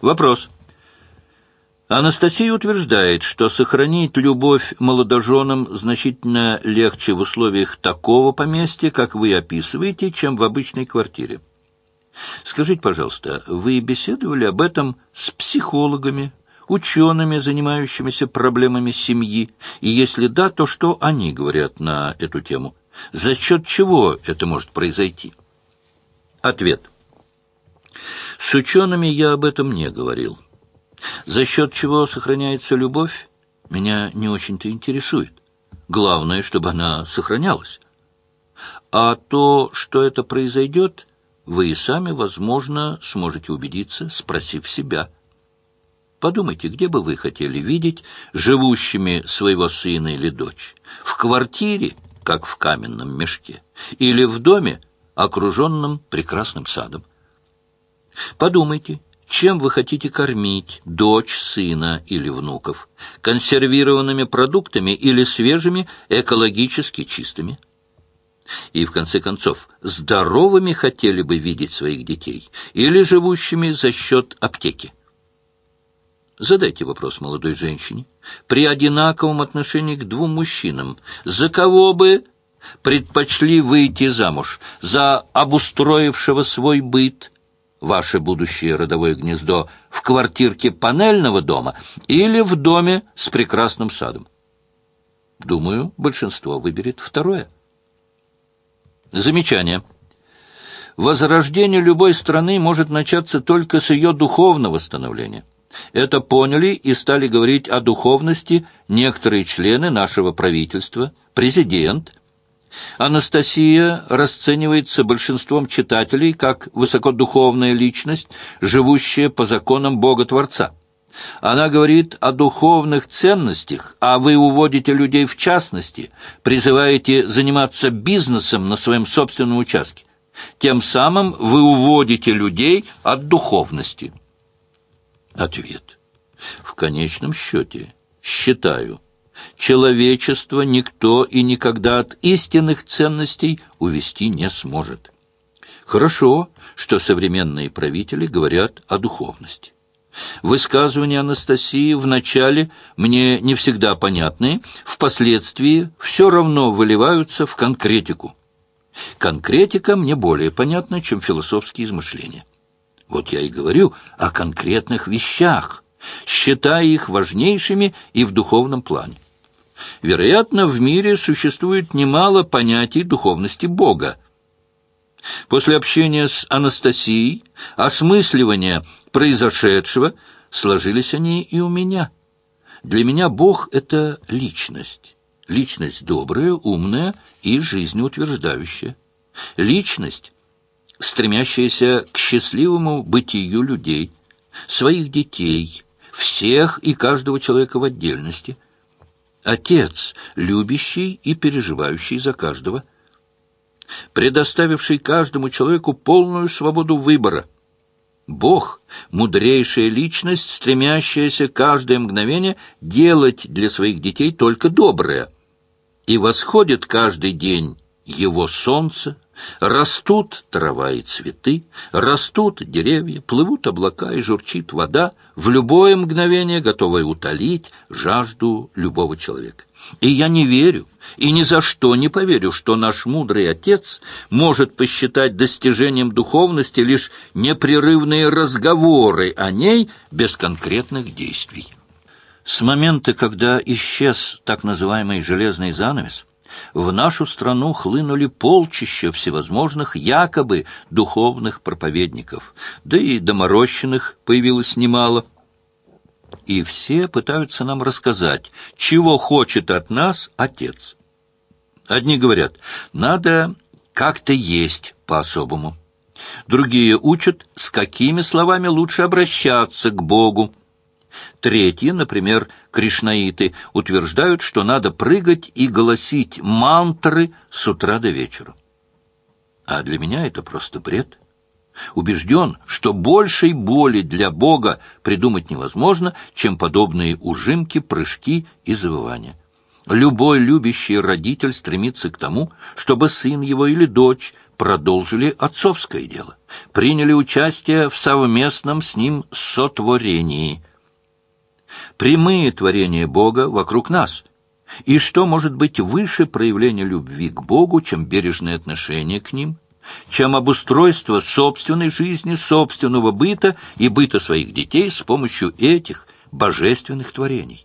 Вопрос. Анастасия утверждает, что сохранить любовь молодоженам значительно легче в условиях такого поместья, как вы описываете, чем в обычной квартире. Скажите, пожалуйста, вы беседовали об этом с психологами, учеными, занимающимися проблемами семьи? И если да, то что они говорят на эту тему? За счет чего это может произойти? Ответ. С учеными я об этом не говорил. За счет чего сохраняется любовь, меня не очень-то интересует. Главное, чтобы она сохранялась. А то, что это произойдет, вы и сами, возможно, сможете убедиться, спросив себя. Подумайте, где бы вы хотели видеть живущими своего сына или дочь? В квартире, как в каменном мешке, или в доме, окруженном прекрасным садом? Подумайте, чем вы хотите кормить дочь, сына или внуков? Консервированными продуктами или свежими, экологически чистыми? И, в конце концов, здоровыми хотели бы видеть своих детей или живущими за счет аптеки? Задайте вопрос молодой женщине. При одинаковом отношении к двум мужчинам, за кого бы предпочли выйти замуж? За обустроившего свой быт, ваше будущее родовое гнездо в квартирке панельного дома или в доме с прекрасным садом? Думаю, большинство выберет второе. Замечание. Возрождение любой страны может начаться только с ее духовного становления. Это поняли и стали говорить о духовности некоторые члены нашего правительства, президент, Анастасия расценивается большинством читателей как высокодуховная личность, живущая по законам Бога-Творца. Она говорит о духовных ценностях, а вы уводите людей в частности, призываете заниматься бизнесом на своем собственном участке. Тем самым вы уводите людей от духовности. Ответ. В конечном счете, считаю – человечество никто и никогда от истинных ценностей увести не сможет. Хорошо, что современные правители говорят о духовности. Высказывания Анастасии вначале мне не всегда понятны, впоследствии все равно выливаются в конкретику. Конкретика мне более понятна, чем философские измышления. Вот я и говорю о конкретных вещах, считая их важнейшими и в духовном плане. Вероятно, в мире существует немало понятий духовности Бога. После общения с Анастасией, осмысливания произошедшего, сложились они и у меня. Для меня Бог — это личность. Личность добрая, умная и жизнеутверждающая. Личность, стремящаяся к счастливому бытию людей, своих детей, всех и каждого человека в отдельности — Отец, любящий и переживающий за каждого, предоставивший каждому человеку полную свободу выбора. Бог — мудрейшая личность, стремящаяся каждое мгновение делать для своих детей только доброе. И восходит каждый день его солнце, Растут трава и цветы, растут деревья, плывут облака и журчит вода, в любое мгновение готовая утолить жажду любого человека. И я не верю, и ни за что не поверю, что наш мудрый отец может посчитать достижением духовности лишь непрерывные разговоры о ней без конкретных действий. С момента, когда исчез так называемый «железный занавес», в нашу страну хлынули полчища всевозможных якобы духовных проповедников, да и доморощенных появилось немало. И все пытаются нам рассказать, чего хочет от нас Отец. Одни говорят, надо как-то есть по-особому. Другие учат, с какими словами лучше обращаться к Богу. Третьи, например, кришнаиты, утверждают, что надо прыгать и голосить мантры с утра до вечера. А для меня это просто бред. Убежден, что большей боли для Бога придумать невозможно, чем подобные ужимки, прыжки и завывания. Любой любящий родитель стремится к тому, чтобы сын его или дочь продолжили отцовское дело, приняли участие в совместном с ним сотворении. Прямые творения Бога вокруг нас. И что может быть выше проявления любви к Богу, чем бережное отношение к ним, чем обустройство собственной жизни, собственного быта и быта своих детей с помощью этих божественных творений?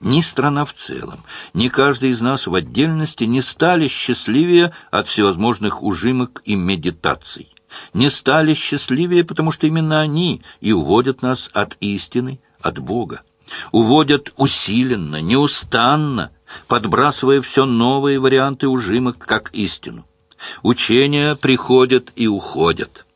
Ни страна в целом, ни каждый из нас в отдельности не стали счастливее от всевозможных ужимок и медитаций. Не стали счастливее, потому что именно они и уводят нас от истины, от Бога. Уводят усиленно, неустанно, подбрасывая все новые варианты ужимок как истину. Учения приходят и уходят.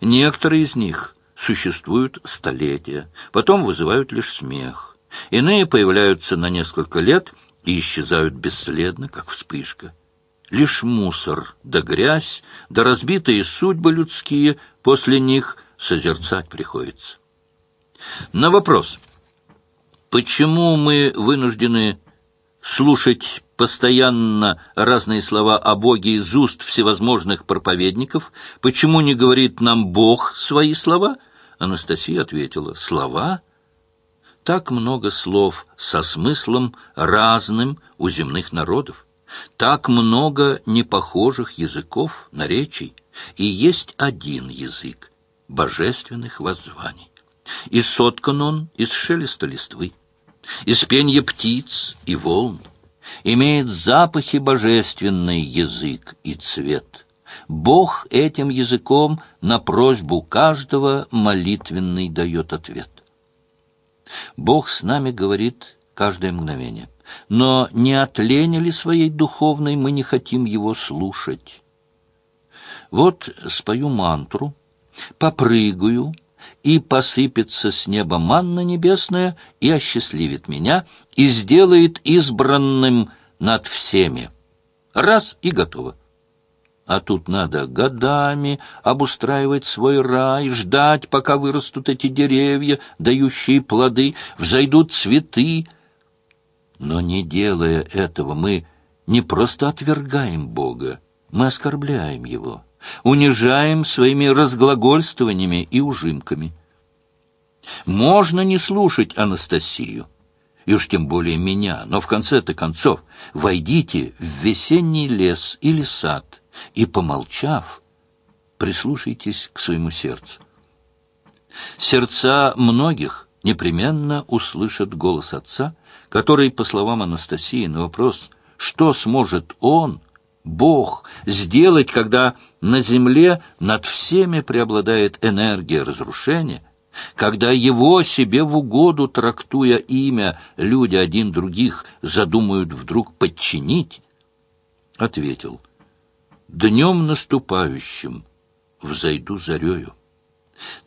Некоторые из них существуют столетия, потом вызывают лишь смех. Иные появляются на несколько лет и исчезают бесследно, как вспышка. Лишь мусор да грязь, да разбитые судьбы людские, после них созерцать приходится. На вопрос, почему мы вынуждены слушать постоянно разные слова о Боге из уст всевозможных проповедников, почему не говорит нам Бог свои слова, Анастасия ответила, слова — так много слов со смыслом разным у земных народов, так много непохожих языков, наречий, и есть один язык — божественных воззваний. И соткан он из шелеста листвы, из пенья птиц и волн, имеет запахи божественный язык и цвет. Бог этим языком на просьбу каждого молитвенный дает ответ. Бог с нами говорит каждое мгновение. Но не от лени ли своей духовной мы не хотим его слушать? Вот спою мантру, попрыгаю, и посыпется с неба манна небесная, и осчастливит меня, и сделает избранным над всеми. Раз — и готово. А тут надо годами обустраивать свой рай, ждать, пока вырастут эти деревья, дающие плоды, взойдут цветы. Но не делая этого, мы не просто отвергаем Бога, мы оскорбляем Его, унижаем своими разглагольствованиями и ужимками. Можно не слушать Анастасию, и уж тем более меня, но в конце-то концов войдите в весенний лес или сад — и, помолчав, прислушайтесь к своему сердцу. Сердца многих непременно услышат голос Отца, который, по словам Анастасии, на вопрос «Что сможет Он?» Бог сделать, когда на земле над всеми преобладает энергия разрушения, когда его себе в угоду, трактуя имя, люди один других задумают вдруг подчинить, ответил, Днем наступающим взойду зарею.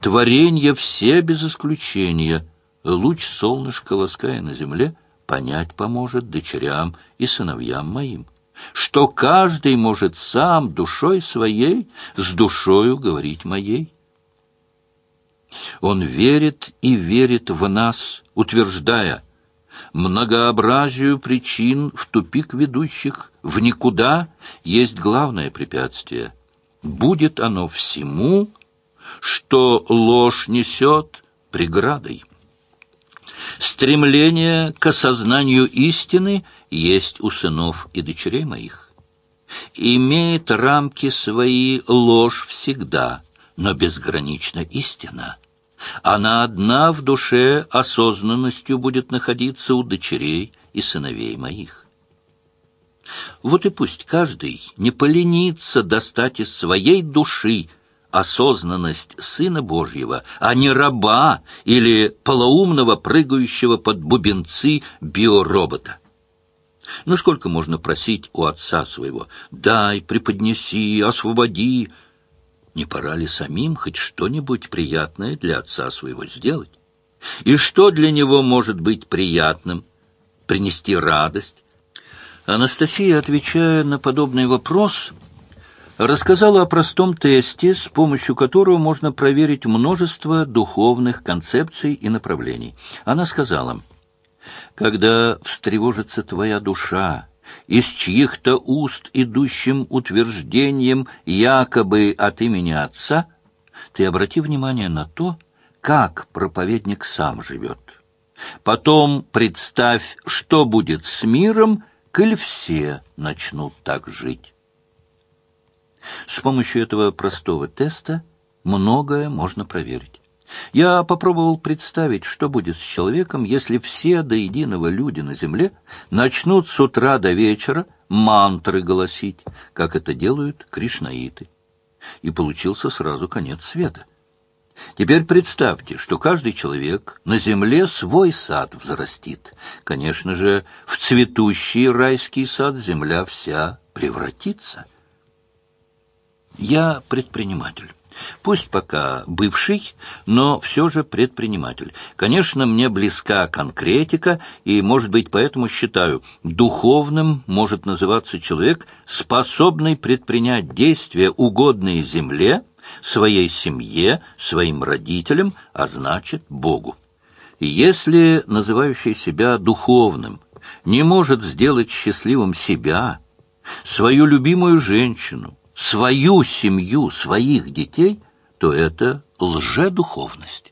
Творенья все без исключения, луч солнышка, лаская на земле, понять поможет дочерям и сыновьям моим, что каждый может сам душой своей с душою говорить моей. Он верит и верит в нас, утверждая — многообразию причин в тупик ведущих, в никуда есть главное препятствие. Будет оно всему, что ложь несет преградой. Стремление к осознанию истины есть у сынов и дочерей моих. Имеет рамки свои ложь всегда, но безгранична истина. Она одна в душе осознанностью будет находиться у дочерей и сыновей моих. Вот и пусть каждый не поленится достать из своей души осознанность Сына Божьего, а не раба или полоумного, прыгающего под бубенцы биоробота. Ну сколько можно просить у отца своего «дай, преподнеси, освободи», не пора ли самим хоть что-нибудь приятное для отца своего сделать? И что для него может быть приятным? Принести радость? Анастасия, отвечая на подобный вопрос, рассказала о простом тесте, с помощью которого можно проверить множество духовных концепций и направлений. Она сказала, «Когда встревожится твоя душа, из чьих-то уст идущим утверждением якобы от имени Отца, ты обрати внимание на то, как проповедник сам живет. Потом представь, что будет с миром, коль все начнут так жить. С помощью этого простого теста многое можно проверить. Я попробовал представить, что будет с человеком, если все до единого люди на земле начнут с утра до вечера мантры голосить, как это делают кришнаиты. И получился сразу конец света. Теперь представьте, что каждый человек на земле свой сад взрастит. Конечно же, в цветущий райский сад земля вся превратится. Я предприниматель. Пусть пока бывший, но все же предприниматель. Конечно, мне близка конкретика, и, может быть, поэтому считаю, духовным может называться человек, способный предпринять действия, угодные земле, своей семье, своим родителям, а значит, Богу. Если называющий себя духовным не может сделать счастливым себя, свою любимую женщину, свою семью, своих детей, то это лжедуховность.